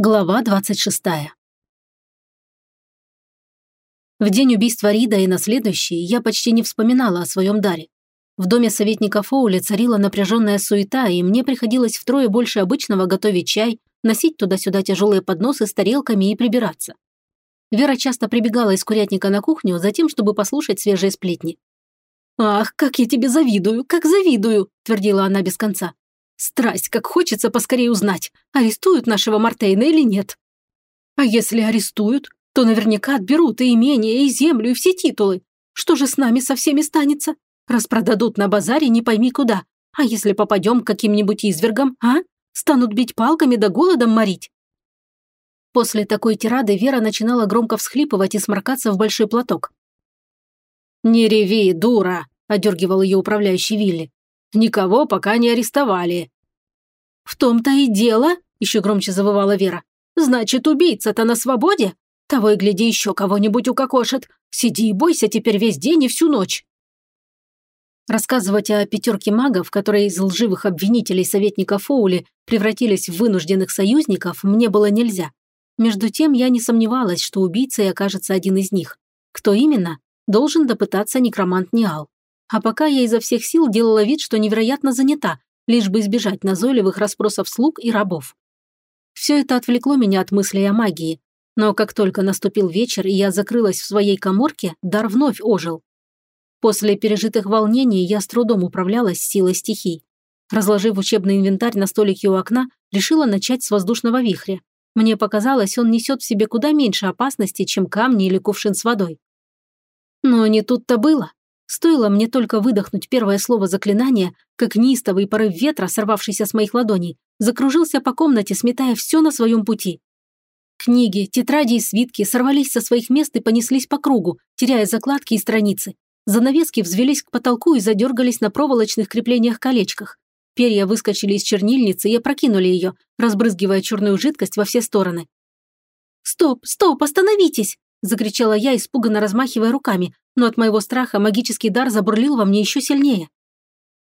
Глава 26. В день убийства Рида и на следующий я почти не вспоминала о своем даре. В доме советника Фоули царила напряженная суета, и мне приходилось втрое больше обычного готовить чай, носить туда-сюда тяжелые подносы с тарелками и прибираться. Вера часто прибегала из курятника на кухню, затем, чтобы послушать свежие сплетни. «Ах, как я тебе завидую, как завидую!» – твердила она без конца. Страсть, как хочется поскорее узнать, арестуют нашего Мартейна или нет. А если арестуют, то наверняка отберут и имение, и землю, и все титулы. Что же с нами со всеми станется? Распродадут на базаре не пойми куда. А если попадем к каким-нибудь извергам, а? Станут бить палками да голодом морить. После такой тирады Вера начинала громко всхлипывать и сморкаться в большой платок. «Не реви, дура!» – одергивал ее управляющий Вилли. Никого пока не арестовали». «В том-то и дело», – еще громче завывала Вера. «Значит, убийца-то на свободе? Того и гляди, еще кого-нибудь укокошит. Сиди и бойся теперь весь день и всю ночь». Рассказывать о пятерке магов, которые из лживых обвинителей советника Фоули превратились в вынужденных союзников, мне было нельзя. Между тем, я не сомневалась, что убийцей окажется один из них. Кто именно, должен допытаться некромант Ниал. А пока я изо всех сил делала вид, что невероятно занята, лишь бы избежать назойливых расспросов слуг и рабов. Все это отвлекло меня от мыслей о магии. Но как только наступил вечер, и я закрылась в своей коморке, дар вновь ожил. После пережитых волнений я с трудом управлялась силой стихий. Разложив учебный инвентарь на столике у окна, решила начать с воздушного вихря. Мне показалось, он несет в себе куда меньше опасности, чем камни или кувшин с водой. Но не тут-то было. Стоило мне только выдохнуть первое слово заклинания, как неистовый порыв ветра, сорвавшийся с моих ладоней, закружился по комнате, сметая все на своем пути. Книги, тетради и свитки сорвались со своих мест и понеслись по кругу, теряя закладки и страницы. Занавески взвелись к потолку и задергались на проволочных креплениях-колечках. Перья выскочили из чернильницы и опрокинули ее, разбрызгивая черную жидкость во все стороны. «Стоп, стоп, остановитесь!» – закричала я, испуганно размахивая руками, но от моего страха магический дар забурлил во мне еще сильнее.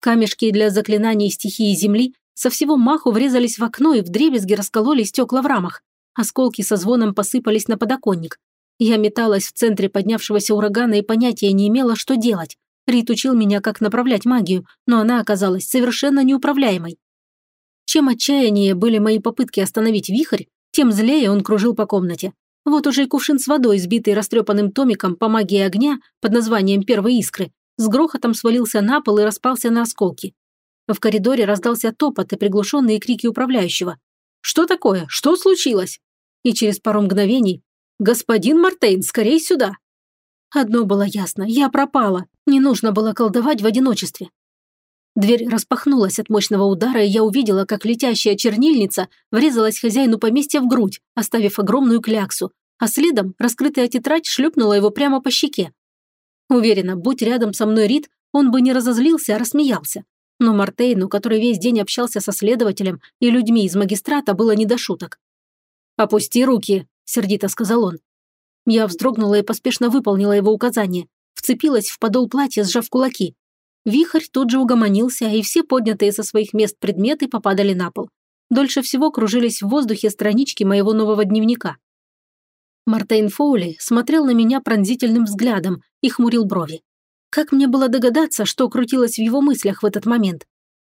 Камешки для заклинаний стихии земли со всего маху врезались в окно и вдребезги раскололи стекла в рамах. Осколки со звоном посыпались на подоконник. Я металась в центре поднявшегося урагана и понятия не имела, что делать. Рит учил меня, как направлять магию, но она оказалась совершенно неуправляемой. Чем отчаяннее были мои попытки остановить вихрь, тем злее он кружил по комнате. Вот уже и кувшин с водой, сбитый растрепанным томиком по магии огня под названием «Первой искры», с грохотом свалился на пол и распался на осколки. В коридоре раздался топот и приглушенные крики управляющего. «Что такое? Что случилось?» И через пару мгновений «Господин Мартейн, скорей сюда!» Одно было ясно, я пропала, не нужно было колдовать в одиночестве. Дверь распахнулась от мощного удара, и я увидела, как летящая чернильница врезалась хозяину поместья в грудь, оставив огромную кляксу, а следом раскрытая тетрадь шлепнула его прямо по щеке. Уверена, будь рядом со мной Рид, он бы не разозлился, а рассмеялся. Но Мартейну, который весь день общался со следователем и людьми из магистрата, было не до шуток. «Опусти руки», – сердито сказал он. Я вздрогнула и поспешно выполнила его указание. Вцепилась в подол платья, сжав кулаки. Вихрь тут же угомонился, и все поднятые со своих мест предметы попадали на пол. Дольше всего кружились в воздухе странички моего нового дневника. Мартейн Фоули смотрел на меня пронзительным взглядом и хмурил брови. Как мне было догадаться, что крутилось в его мыслях в этот момент?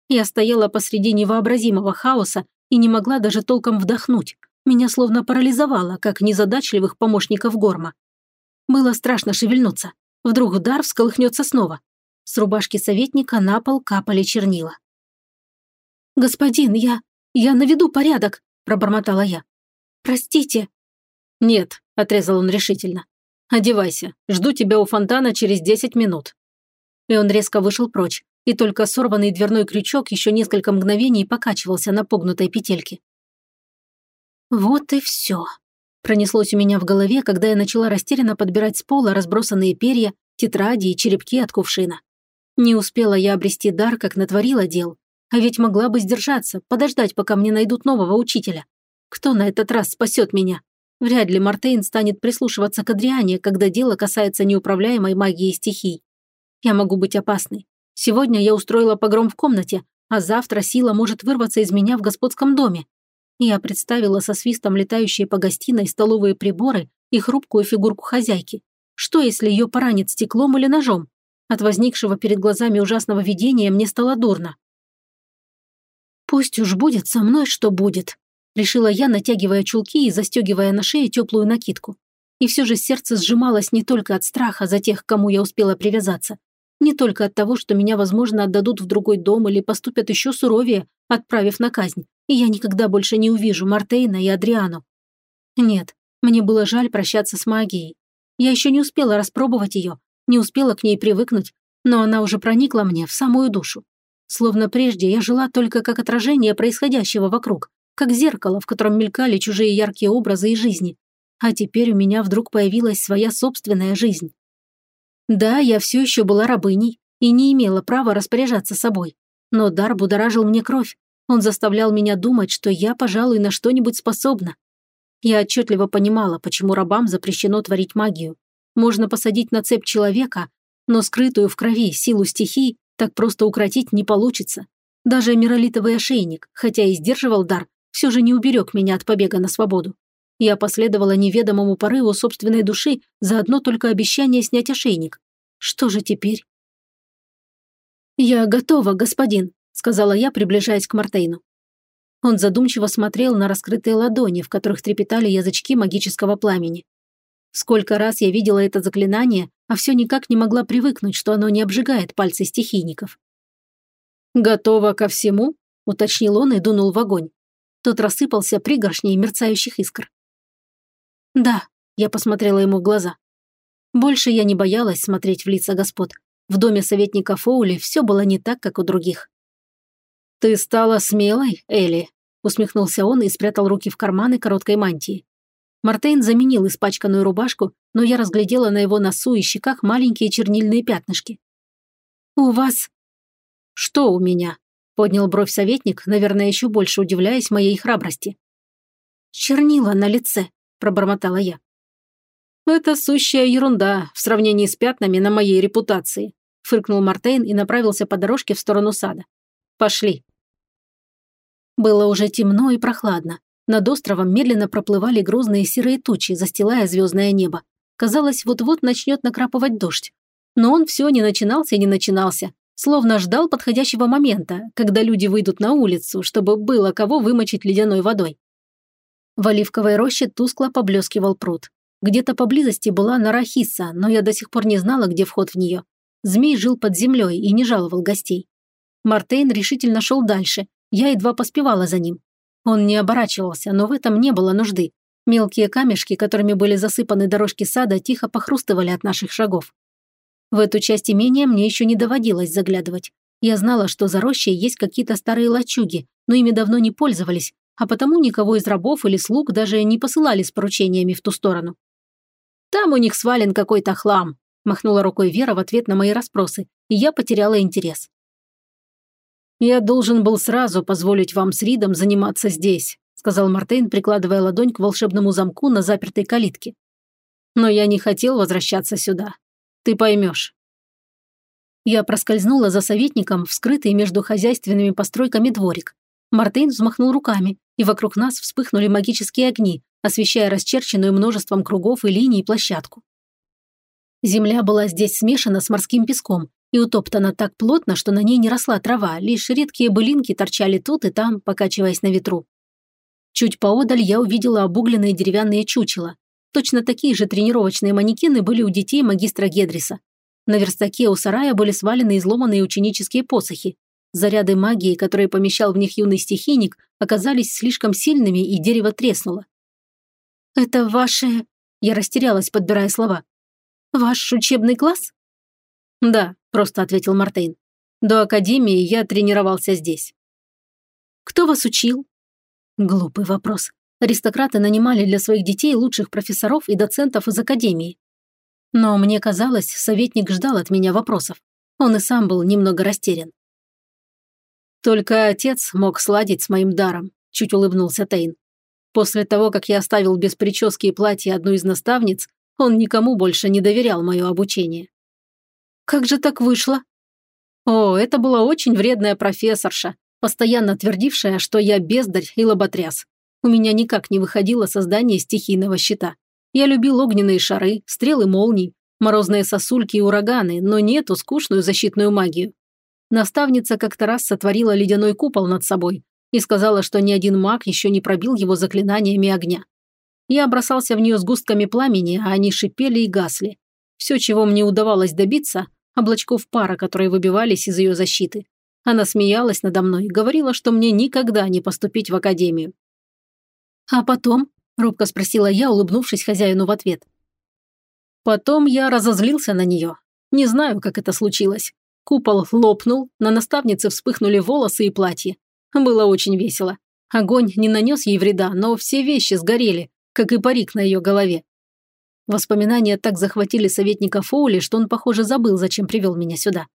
Я стояла посреди невообразимого хаоса и не могла даже толком вдохнуть. Меня словно парализовало, как незадачливых помощников Горма. Было страшно шевельнуться. Вдруг удар всколыхнется снова. С рубашки советника на пол капали чернила. «Господин, я... я наведу порядок», – пробормотала я. «Простите». «Нет», – отрезал он решительно. «Одевайся. Жду тебя у фонтана через десять минут». И он резко вышел прочь, и только сорванный дверной крючок еще несколько мгновений покачивался на погнутой петельке. «Вот и все», – пронеслось у меня в голове, когда я начала растерянно подбирать с пола разбросанные перья, тетради и черепки от кувшина. Не успела я обрести дар, как натворила дел. А ведь могла бы сдержаться, подождать, пока мне найдут нового учителя. Кто на этот раз спасет меня? Вряд ли Мартейн станет прислушиваться к Адриане, когда дело касается неуправляемой магии стихий. Я могу быть опасной. Сегодня я устроила погром в комнате, а завтра сила может вырваться из меня в господском доме. Я представила со свистом летающие по гостиной столовые приборы и хрупкую фигурку хозяйки. Что, если ее поранит стеклом или ножом? От возникшего перед глазами ужасного видения мне стало дурно. «Пусть уж будет со мной, что будет», – решила я, натягивая чулки и застегивая на шее теплую накидку. И все же сердце сжималось не только от страха за тех, к кому я успела привязаться, не только от того, что меня, возможно, отдадут в другой дом или поступят еще суровее, отправив на казнь, и я никогда больше не увижу Мартейна и Адриану. Нет, мне было жаль прощаться с магией. Я еще не успела распробовать ее, не успела к ней привыкнуть, но она уже проникла мне в самую душу. Словно прежде я жила только как отражение происходящего вокруг, как зеркало, в котором мелькали чужие яркие образы и жизни. А теперь у меня вдруг появилась своя собственная жизнь. Да, я все еще была рабыней и не имела права распоряжаться собой. Но дар будоражил мне кровь. Он заставлял меня думать, что я, пожалуй, на что-нибудь способна. Я отчетливо понимала, почему рабам запрещено творить магию. Можно посадить на цепь человека, но скрытую в крови силу стихий так просто укротить не получится. Даже миролитовый ошейник, хотя и сдерживал дар, все же не уберег меня от побега на свободу. Я последовала неведомому порыву собственной души за одно только обещание снять ошейник. Что же теперь? «Я готова, господин», — сказала я, приближаясь к Мартейну. Он задумчиво смотрел на раскрытые ладони, в которых трепетали язычки магического пламени. Сколько раз я видела это заклинание, а все никак не могла привыкнуть, что оно не обжигает пальцы стихийников. «Готова ко всему?» – уточнил он и дунул в огонь. Тот рассыпался пригоршней мерцающих искр. «Да», – я посмотрела ему в глаза. Больше я не боялась смотреть в лица господ. В доме советника Фоули все было не так, как у других. «Ты стала смелой, Элли», – усмехнулся он и спрятал руки в карманы короткой мантии. Мартейн заменил испачканную рубашку, но я разглядела на его носу и щеках маленькие чернильные пятнышки. «У вас...» «Что у меня?» – поднял бровь советник, наверное, еще больше удивляясь моей храбрости. «Чернила на лице», – пробормотала я. «Это сущая ерунда в сравнении с пятнами на моей репутации», – фыркнул Мартейн и направился по дорожке в сторону сада. «Пошли». Было уже темно и прохладно. Над островом медленно проплывали грозные серые тучи, застилая звездное небо. Казалось, вот-вот начнет накрапывать дождь. Но он все не начинался и не начинался, словно ждал подходящего момента, когда люди выйдут на улицу, чтобы было кого вымочить ледяной водой. В оливковой роще тускло поблескивал пруд. Где-то поблизости была нора Хисса, но я до сих пор не знала, где вход в нее. Змей жил под землей и не жаловал гостей. Мартейн решительно шел дальше, я едва поспевала за ним. Он не оборачивался, но в этом не было нужды. Мелкие камешки, которыми были засыпаны дорожки сада, тихо похрустывали от наших шагов. В эту часть имения мне еще не доводилось заглядывать. Я знала, что за рощей есть какие-то старые лачуги, но ими давно не пользовались, а потому никого из рабов или слуг даже не посылали с поручениями в ту сторону. «Там у них свален какой-то хлам», – махнула рукой Вера в ответ на мои расспросы, и я потеряла интерес. «Я должен был сразу позволить вам с Ридом заниматься здесь», сказал Мартейн, прикладывая ладонь к волшебному замку на запертой калитке. «Но я не хотел возвращаться сюда. Ты поймешь». Я проскользнула за советником в скрытый между хозяйственными постройками дворик. Мартейн взмахнул руками, и вокруг нас вспыхнули магические огни, освещая расчерченную множеством кругов и линий площадку. Земля была здесь смешана с морским песком, и утоптана так плотно, что на ней не росла трава, лишь редкие былинки торчали тут и там, покачиваясь на ветру. Чуть поодаль я увидела обугленные деревянные чучела. Точно такие же тренировочные манекены были у детей магистра Гедриса. На верстаке у сарая были свалены изломанные ученические посохи. Заряды магии, которые помещал в них юный стихийник, оказались слишком сильными, и дерево треснуло. «Это ваше...» Я растерялась, подбирая слова. «Ваш учебный класс?» «Да», – просто ответил Мартейн. «До академии я тренировался здесь». «Кто вас учил?» Глупый вопрос. Аристократы нанимали для своих детей лучших профессоров и доцентов из академии. Но мне казалось, советник ждал от меня вопросов. Он и сам был немного растерян. «Только отец мог сладить с моим даром», – чуть улыбнулся Тейн. «После того, как я оставил без прически и платья одну из наставниц, он никому больше не доверял мое обучение». Как же так вышло? О, это была очень вредная профессорша, постоянно твердившая, что я бездарь и лоботряс. У меня никак не выходило создание стихийного щита. Я любил огненные шары, стрелы молний, морозные сосульки и ураганы, но не эту скучную защитную магию. Наставница как-то раз сотворила ледяной купол над собой и сказала, что ни один маг еще не пробил его заклинаниями огня. Я бросался в нее сгустками пламени, а они шипели и гасли. Все, чего мне удавалось добиться – облачков пара, которые выбивались из ее защиты. Она смеялась надо мной, говорила, что мне никогда не поступить в академию. «А потом?» – робко спросила я, улыбнувшись хозяину в ответ. Потом я разозлился на нее. Не знаю, как это случилось. Купол лопнул, на наставнице вспыхнули волосы и платье. Было очень весело. Огонь не нанес ей вреда, но все вещи сгорели, как и парик на ее голове. Воспоминания так захватили советника Фоули, что он, похоже, забыл, зачем привел меня сюда.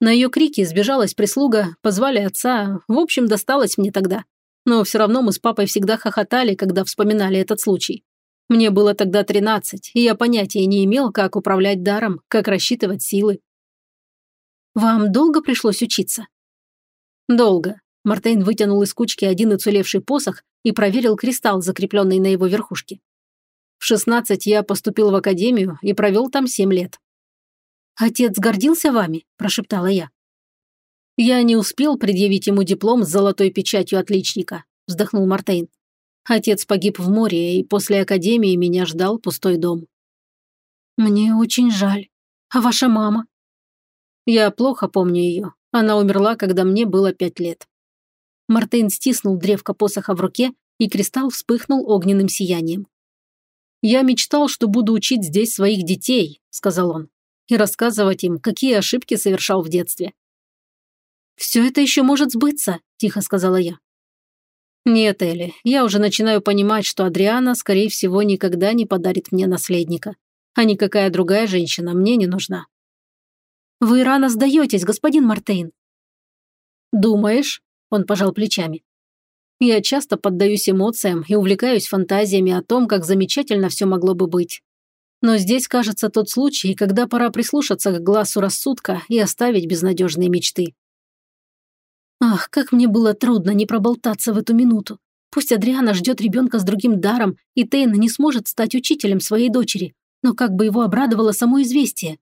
На ее крики сбежалась прислуга, позвали отца, в общем, досталось мне тогда. Но все равно мы с папой всегда хохотали, когда вспоминали этот случай. Мне было тогда 13, и я понятия не имел, как управлять даром, как рассчитывать силы. «Вам долго пришлось учиться?» «Долго». Мартейн вытянул из кучки один уцелевший посох и проверил кристалл, закрепленный на его верхушке. В 16 я поступил в академию и провел там 7 лет. «Отец гордился вами?» – прошептала я. «Я не успел предъявить ему диплом с золотой печатью отличника», – вздохнул Мартейн. «Отец погиб в море, и после академии меня ждал пустой дом». «Мне очень жаль. А ваша мама?» «Я плохо помню ее. Она умерла, когда мне было пять лет». Мартейн стиснул древко посоха в руке, и кристалл вспыхнул огненным сиянием. «Я мечтал, что буду учить здесь своих детей», – сказал он, – «и рассказывать им, какие ошибки совершал в детстве. «Все это еще может сбыться», – тихо сказала я. «Нет, Элли, я уже начинаю понимать, что Адриана, скорее всего, никогда не подарит мне наследника. А никакая другая женщина мне не нужна». «Вы рано сдаетесь, господин Мартейн». «Думаешь?» – он пожал плечами. «Я часто поддаюсь эмоциям и увлекаюсь фантазиями о том, как замечательно все могло бы быть. Но здесь, кажется, тот случай, когда пора прислушаться к глазу рассудка и оставить безнадежные мечты. Ах, как мне было трудно не проболтаться в эту минуту. Пусть Адриана ждет ребенка с другим даром, и Тейн не сможет стать учителем своей дочери, но как бы его обрадовало само известие.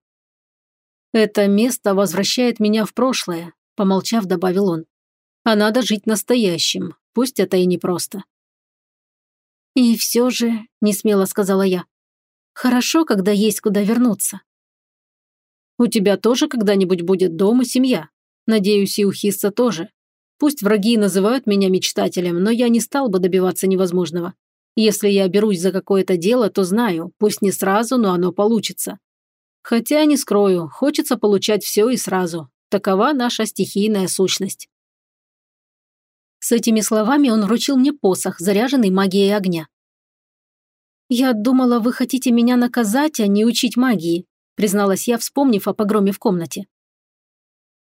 «Это место возвращает меня в прошлое», – помолчав, добавил он. «А надо жить настоящим, пусть это и непросто». «И все же», – несмело сказала я, – «хорошо, когда есть куда вернуться». «У тебя тоже когда-нибудь будет дом и семья», Надеюсь, и у Хисса тоже. Пусть враги называют меня мечтателем, но я не стал бы добиваться невозможного. Если я берусь за какое-то дело, то знаю, пусть не сразу, но оно получится. Хотя, не скрою, хочется получать все и сразу. Такова наша стихийная сущность. С этими словами он вручил мне посох, заряженный магией огня. «Я думала, вы хотите меня наказать, а не учить магии», призналась я, вспомнив о погроме в комнате.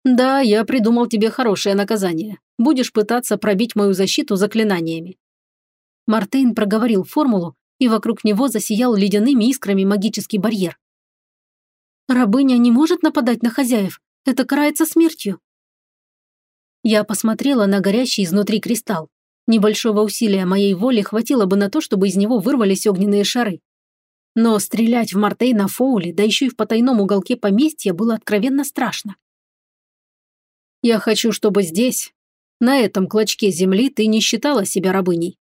«Да, я придумал тебе хорошее наказание. Будешь пытаться пробить мою защиту заклинаниями». Мартейн проговорил формулу, и вокруг него засиял ледяными искрами магический барьер. «Рабыня не может нападать на хозяев. Это карается смертью». Я посмотрела на горящий изнутри кристалл. Небольшого усилия моей воли хватило бы на то, чтобы из него вырвались огненные шары. Но стрелять в Мартейна Фоули, да еще и в потайном уголке поместья, было откровенно страшно. Я хочу, чтобы здесь, на этом клочке земли, ты не считала себя рабыней.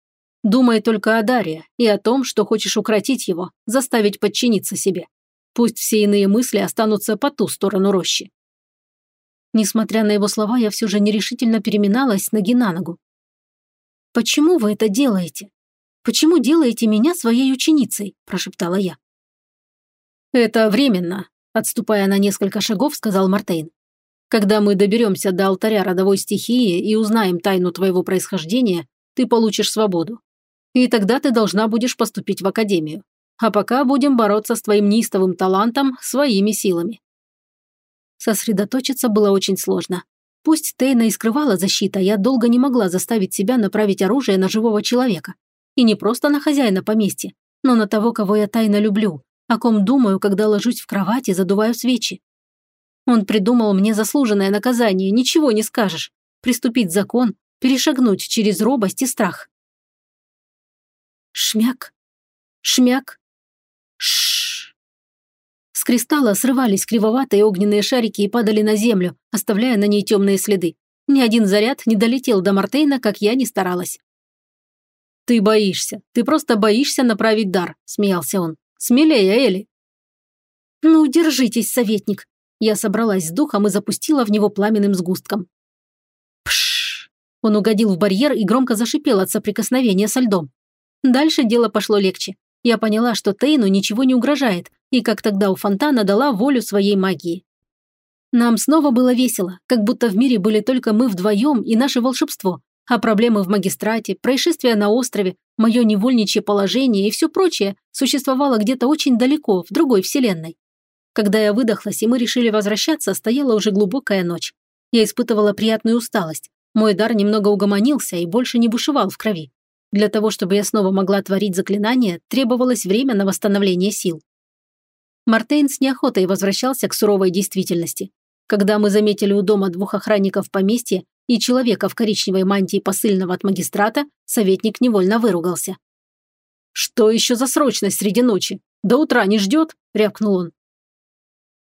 Думай только о Даре и о том, что хочешь укротить его, заставить подчиниться себе. Пусть все иные мысли останутся по ту сторону рощи. Несмотря на его слова, я все же нерешительно переминалась ноги на ногу. «Почему вы это делаете? Почему делаете меня своей ученицей?» – прошептала я. «Это временно», – отступая на несколько шагов, сказал Мартейн. Когда мы доберемся до алтаря родовой стихии и узнаем тайну твоего происхождения, ты получишь свободу. И тогда ты должна будешь поступить в академию. А пока будем бороться с твоим неистовым талантом своими силами. Сосредоточиться было очень сложно. Пусть Тейна и скрывала защита, я долго не могла заставить себя направить оружие на живого человека. И не просто на хозяина поместья, но на того, кого я тайно люблю, о ком думаю, когда ложусь в кровать и задуваю свечи. Он придумал мне заслуженное наказание, ничего не скажешь. Приступить закон, перешагнуть через робость и страх. Шмяк. Шмяк. С кристалла срывались кривоватые огненные шарики и падали на землю, оставляя на ней темные следы. Ни один заряд не долетел до Мартейна, как я не старалась. «Ты боишься. Ты просто боишься направить дар», – смеялся он. «Смелее, Элли». «Ну, держитесь, советник». Я собралась с духом и запустила в него пламенным сгустком. Пш! Он угодил в барьер и громко зашипел от соприкосновения со льдом. Дальше дело пошло легче. Я поняла, что Тейну ничего не угрожает, и как тогда у фонтана дала волю своей магии. Нам снова было весело, как будто в мире были только мы вдвоем и наше волшебство, а проблемы в магистрате, происшествия на острове, мое невольничье положение и все прочее существовало где-то очень далеко, в другой вселенной. Когда я выдохлась и мы решили возвращаться, стояла уже глубокая ночь. Я испытывала приятную усталость. Мой дар немного угомонился и больше не бушевал в крови. Для того, чтобы я снова могла творить заклинания, требовалось время на восстановление сил. Мартейн с неохотой возвращался к суровой действительности. Когда мы заметили у дома двух охранников поместья и человека в коричневой мантии посыльного от магистрата, советник невольно выругался. «Что еще за срочность среди ночи? До утра не ждет?» – рявкнул он.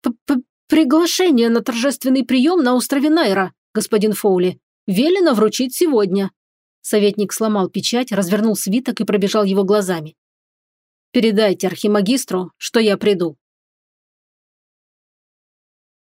П -п «Приглашение на торжественный прием на острове Найра, господин Фоули. Велено вручить сегодня», Советник сломал печать, развернул свиток и пробежал его глазами. «Передайте архимагистру, что я приду.